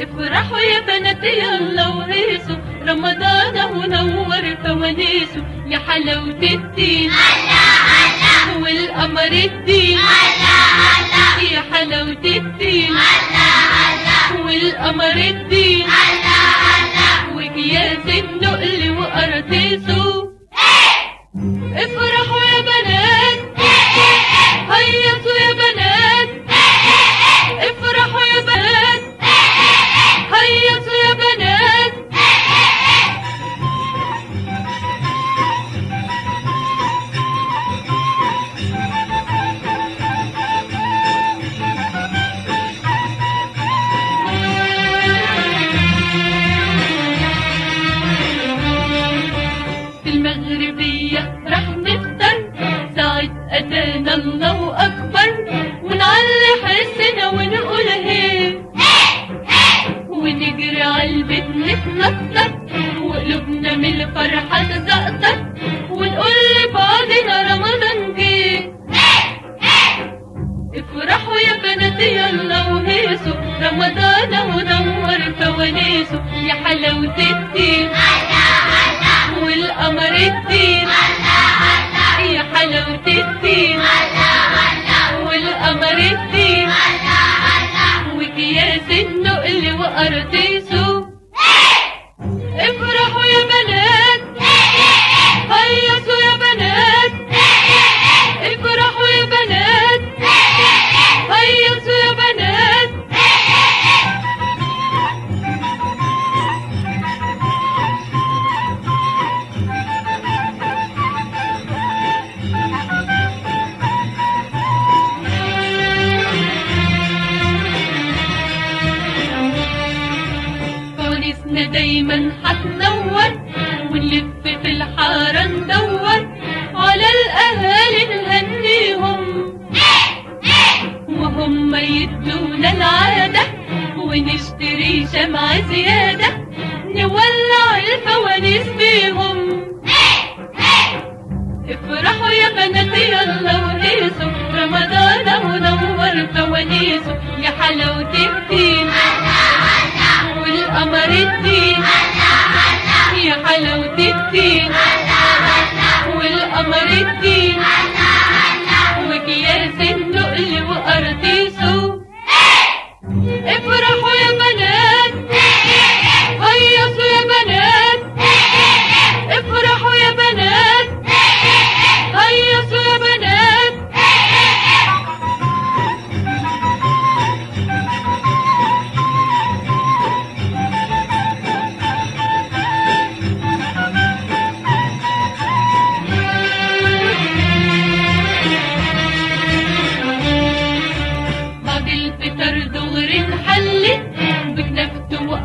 افرحوا يا بنات يلا وهيصوا رمضان فوانيسه رمضان منور فوانيسه يا حلاوة الدين والقمر الدين يا حلاوة الدين والقمر الدين وكياس النقل وقراطيسه افرحوا أذان الله أكبر ونعلي حسنا ونقول هي ونجري عالبيت نتنطط وقلوبنا من الفرحة تزقطط ونقول لبعضنا رمضان جه. افرحوا يا بنات يلا وهيصوا. رمضان منور فوانيسه يا حلاوة الدين. والقمر الدين. فوانيسنا دايما هتنور ونلف في الحارة ندور على الأهالي نهنيهم. وهم يدونا العادة ونشتري شمعة زيادة نولع الفوانيس بيهم افرحوا يا بنات يلا وهيصوا رمضان منور فوانيسه يا حلاوة الدين. والقمر الدين يا حلاوة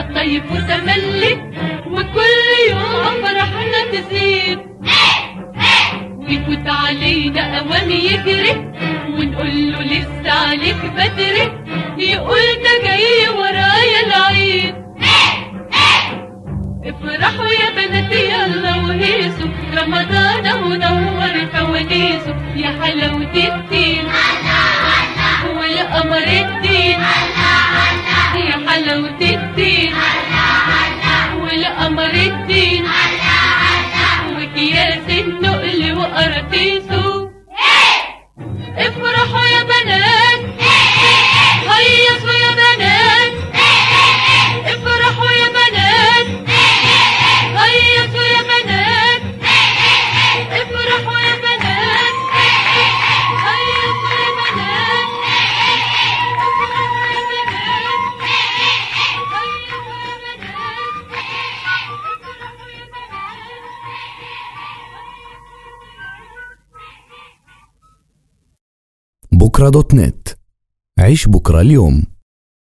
وقطيف وتملت وكل يوم فرحنا تزيد ويفوت علينا أوان يجري ونقول له لسه عليك بدري. يقول ده جاي ورايا العيد. افرحوا يا بنات يلا وهيصوا. رمضان منور فوانيسه يا حلاوة الدين. والقمر الدين يا حلاوة الدين. والقمر بكرة دوت نت. عيش بكرة اليوم.